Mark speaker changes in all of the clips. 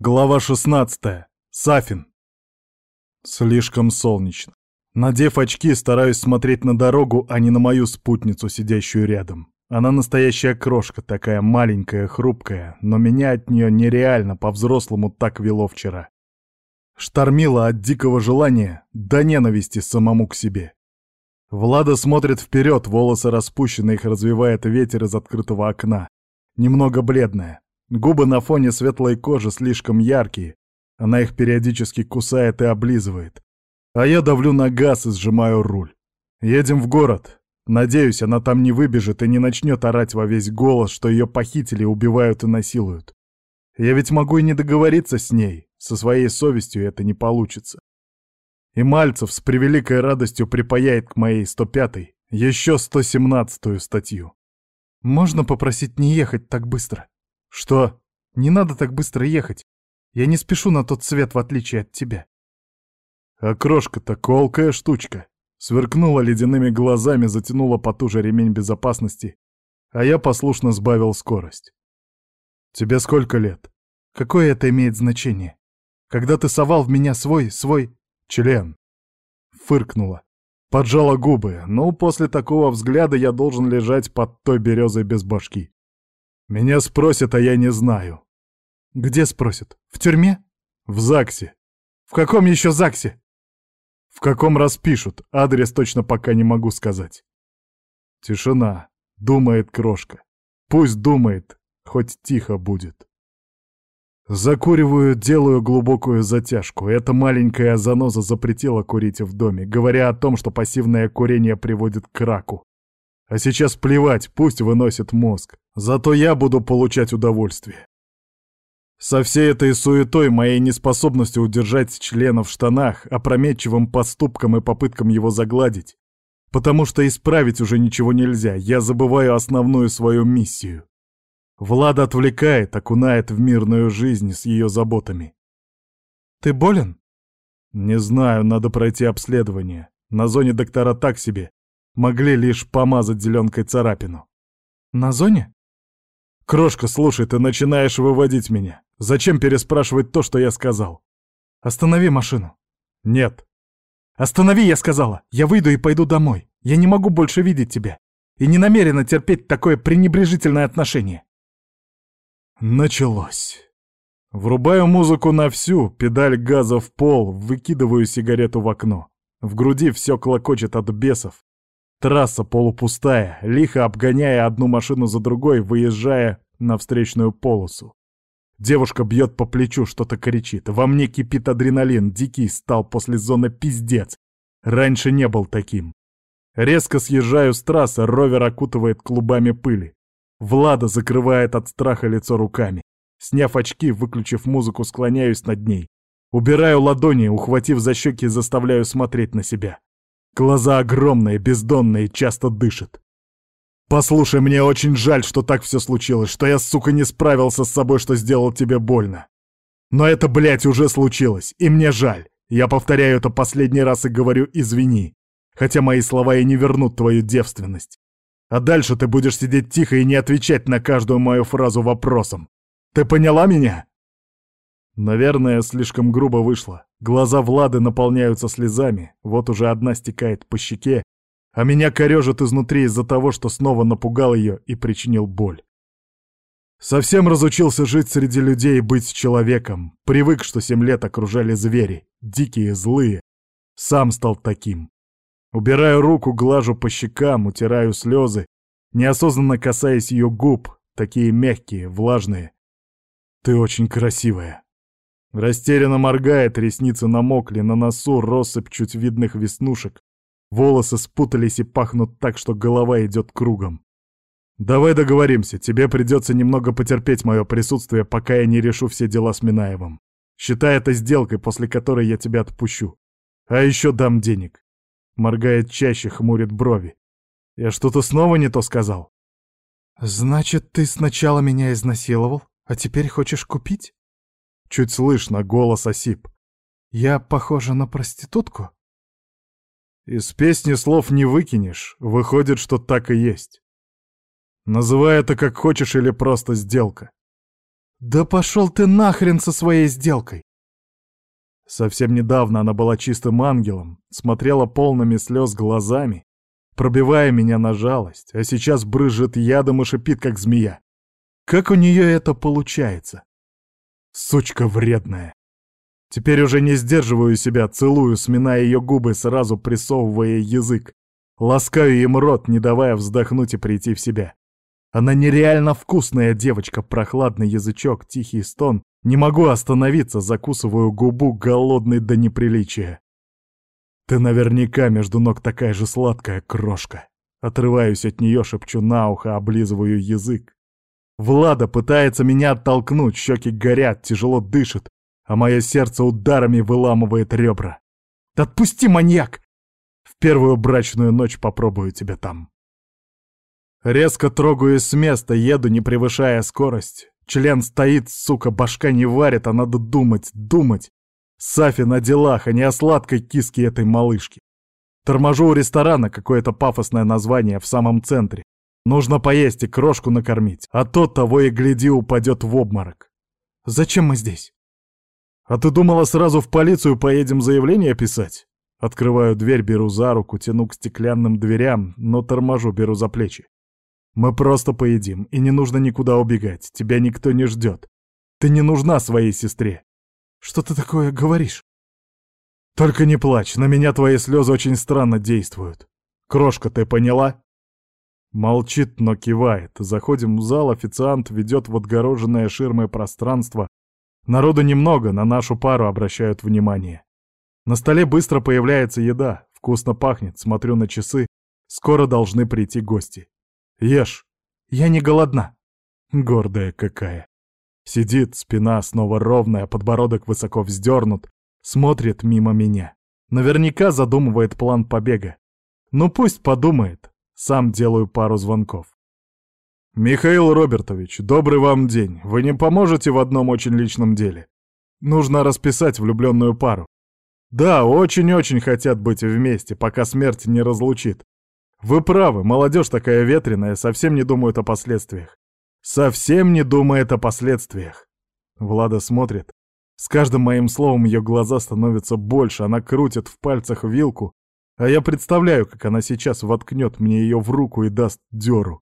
Speaker 1: Глава 16. Сафин. Слишком солнечно. Надев очки, стараюсь смотреть на дорогу, а не на мою спутницу, сидящую рядом. Она настоящая крошка, такая маленькая, хрупкая, но меня от нее нереально по-взрослому так вело вчера. Штормило от дикого желания до ненависти самому к себе. Влада смотрит вперед, волосы распущены, их развивает ветер из открытого окна. Немного бледная, Губы на фоне светлой кожи слишком яркие. Она их периодически кусает и облизывает. А я давлю на газ и сжимаю руль. Едем в город. Надеюсь, она там не выбежит и не начнет орать во весь голос, что ее похитили, убивают и насилуют. Я ведь могу и не договориться с ней. Со своей совестью это не получится. И Мальцев с превеликой радостью припаяет к моей 105-й еще 117-ю статью. Можно попросить не ехать так быстро? «Что? Не надо так быстро ехать. Я не спешу на тот свет, в отличие от тебя». А крошка-то колкая штучка. Сверкнула ледяными глазами, затянула потуже ремень безопасности, а я послушно сбавил скорость. «Тебе сколько лет? Какое это имеет значение? Когда ты совал в меня свой, свой член?» Фыркнула. Поджала губы. Ну, после такого взгляда я должен лежать под той березой без башки. Меня спросят, а я не знаю. Где спросят? В тюрьме? В ЗАГСе. В каком еще ЗАГСе? В каком распишут, адрес точно пока не могу сказать. Тишина. Думает крошка. Пусть думает, хоть тихо будет. Закуриваю, делаю глубокую затяжку. Эта маленькая заноза запретила курить в доме, говоря о том, что пассивное курение приводит к раку. А сейчас плевать, пусть выносит мозг. Зато я буду получать удовольствие. Со всей этой суетой, моей неспособностью удержать члена в штанах, опрометчивым поступком и попыткам его загладить, потому что исправить уже ничего нельзя, я забываю основную свою миссию. Влада отвлекает, окунает в мирную жизнь с ее заботами. «Ты болен?» «Не знаю, надо пройти обследование. На зоне доктора так себе. Могли лишь помазать зеленкой царапину. На зоне? Крошка, слушай, ты начинаешь выводить меня. Зачем переспрашивать то, что я сказал? Останови машину. Нет. Останови, я сказала. Я выйду и пойду домой. Я не могу больше видеть тебя. И не намерена терпеть такое пренебрежительное отношение. Началось. Врубаю музыку на всю, педаль газа в пол, выкидываю сигарету в окно. В груди все клокочет от бесов. Трасса полупустая, лихо обгоняя одну машину за другой, выезжая на встречную полосу. Девушка бьет по плечу, что-то кричит. Во мне кипит адреналин, дикий стал после зоны пиздец. Раньше не был таким. Резко съезжаю с трассы, ровер окутывает клубами пыли. Влада закрывает от страха лицо руками. Сняв очки, выключив музыку, склоняюсь над ней. Убираю ладони, ухватив за щеки, заставляю смотреть на себя. Глаза огромные, бездонные, часто дышат. Послушай, мне очень жаль, что так все случилось, что я, сука, не справился с собой, что сделал тебе больно. Но это, блядь, уже случилось, и мне жаль. Я повторяю это последний раз и говорю «извини», хотя мои слова и не вернут твою девственность. А дальше ты будешь сидеть тихо и не отвечать на каждую мою фразу вопросом. Ты поняла меня? Наверное, слишком грубо вышло. Глаза Влады наполняются слезами, вот уже одна стекает по щеке, а меня корежит изнутри из-за того, что снова напугал ее и причинил боль. Совсем разучился жить среди людей и быть человеком. Привык, что семь лет окружали звери, дикие, злые. Сам стал таким. Убираю руку, глажу по щекам, утираю слезы, неосознанно касаясь ее губ, такие мягкие, влажные. Ты очень красивая. Растерянно моргает, ресницы намокли, на носу россыпь чуть видных веснушек. Волосы спутались и пахнут так, что голова идет кругом. «Давай договоримся, тебе придется немного потерпеть мое присутствие, пока я не решу все дела с Минаевым. Считай это сделкой, после которой я тебя отпущу. А еще дам денег». Моргает чаще, хмурит брови. «Я что-то снова не то сказал?» «Значит, ты сначала меня изнасиловал, а теперь хочешь купить?» Чуть слышно, голос осип. «Я похожа на проститутку?» Из песни слов не выкинешь, выходит, что так и есть. Называй это как хочешь или просто сделка. «Да пошел ты нахрен со своей сделкой!» Совсем недавно она была чистым ангелом, смотрела полными слез глазами, пробивая меня на жалость, а сейчас брызжет ядом и шипит, как змея. Как у нее это получается? Сучка вредная. Теперь уже не сдерживаю себя, целую, сминая ее губы, сразу прессовывая язык. Ласкаю им рот, не давая вздохнуть и прийти в себя. Она нереально вкусная девочка, прохладный язычок, тихий стон. Не могу остановиться, закусываю губу, голодный до неприличия. Ты наверняка между ног такая же сладкая крошка. Отрываюсь от нее, шепчу на ухо, облизываю язык. Влада пытается меня оттолкнуть, щеки горят, тяжело дышит, а мое сердце ударами выламывает ребра. «Отпусти, маньяк! В первую брачную ночь попробую тебя там». Резко трогаюсь с места, еду, не превышая скорость. Член стоит, сука, башка не варит, а надо думать, думать. Сафи на делах, а не о сладкой киске этой малышки. Торможу у ресторана, какое-то пафосное название, в самом центре. Нужно поесть и крошку накормить, а то того и гляди упадет в обморок. Зачем мы здесь? А ты думала, сразу в полицию поедем заявление писать? Открываю дверь, беру за руку, тяну к стеклянным дверям, но торможу, беру за плечи. Мы просто поедим, и не нужно никуда убегать, тебя никто не ждет. Ты не нужна своей сестре. Что ты такое говоришь? Только не плачь, на меня твои слезы очень странно действуют. Крошка, ты поняла? Молчит, но кивает. Заходим в зал, официант ведет в отгороженное ширмой пространство. Народу немного, на нашу пару обращают внимание. На столе быстро появляется еда, вкусно пахнет, смотрю на часы, скоро должны прийти гости. Ешь. Я не голодна. Гордая какая. Сидит, спина снова ровная, подбородок высоко вздернут, смотрит мимо меня. Наверняка задумывает план побега. Ну пусть подумает. Сам делаю пару звонков. «Михаил Робертович, добрый вам день. Вы не поможете в одном очень личном деле? Нужно расписать влюбленную пару. Да, очень-очень хотят быть вместе, пока смерть не разлучит. Вы правы, молодежь такая ветреная, совсем не думает о последствиях. Совсем не думает о последствиях. Влада смотрит. С каждым моим словом ее глаза становятся больше, она крутит в пальцах вилку, а я представляю, как она сейчас воткнет мне ее в руку и даст дёру.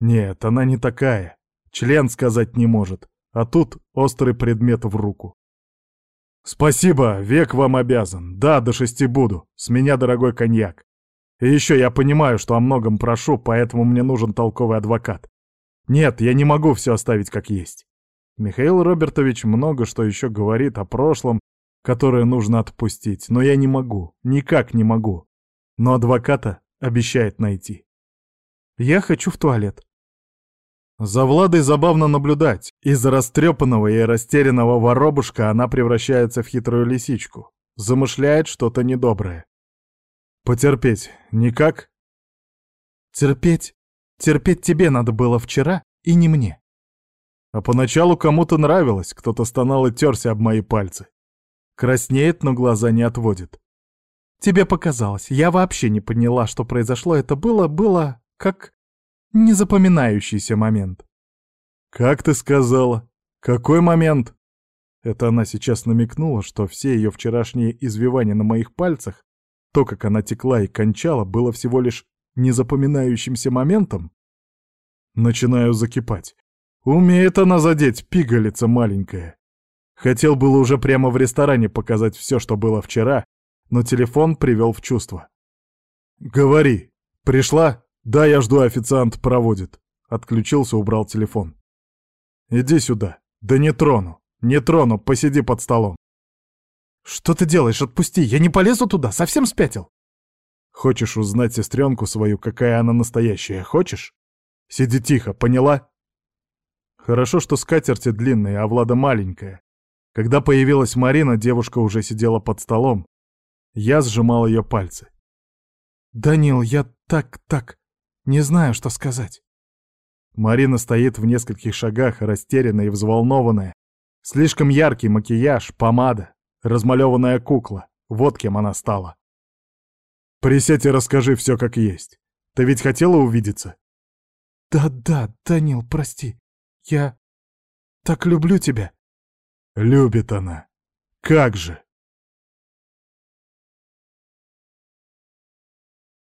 Speaker 1: Нет, она не такая. Член сказать не может, а тут острый предмет в руку. «Спасибо, век вам обязан. Да, до шести буду. С меня дорогой коньяк. И еще я понимаю, что о многом прошу, поэтому мне нужен толковый адвокат. Нет, я не могу все оставить как есть. Михаил Робертович много что еще говорит о прошлом, которое нужно отпустить, но я не могу, никак не могу. Но адвоката обещает найти. Я хочу в туалет. За Владой забавно наблюдать. Из растрепанного и растерянного воробушка она превращается в хитрую лисичку. Замышляет что-то недоброе. Потерпеть никак? Терпеть? Терпеть тебе надо было вчера и не мне. А поначалу кому-то нравилось, кто-то стонал и терся об мои пальцы. Краснеет, но глаза не отводит. Тебе показалось, я вообще не поняла, что произошло. Это было, было как незапоминающийся момент. Как ты сказала? Какой момент? Это она сейчас намекнула, что все ее вчерашние извивания на моих пальцах то, как она текла и кончала, было всего лишь незапоминающимся моментом? Начинаю закипать. Умеет она задеть, пигалица маленькая. Хотел было уже прямо в ресторане показать все, что было вчера, но телефон привел в чувство. «Говори. Пришла? Да, я жду, официант проводит». Отключился, убрал телефон. «Иди сюда. Да не трону. Не трону, посиди под столом». «Что ты делаешь? Отпусти! Я не полезу туда! Совсем спятил!» «Хочешь узнать сестренку свою, какая она настоящая? Хочешь? Сиди тихо, поняла?» Хорошо, что скатерти длинные, а Влада маленькая. Когда появилась Марина, девушка уже сидела под столом. Я сжимал ее пальцы. «Данил, я так, так, не знаю, что сказать». Марина стоит в нескольких шагах, растерянная и взволнованная. Слишком яркий макияж, помада, Размалеванная кукла. Вот кем она стала. Присядь и расскажи все как есть. Ты ведь хотела увидеться? Да-да, Данил, прости. Я...
Speaker 2: так люблю тебя».
Speaker 1: Любит она. Как же!